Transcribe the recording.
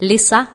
Lissa?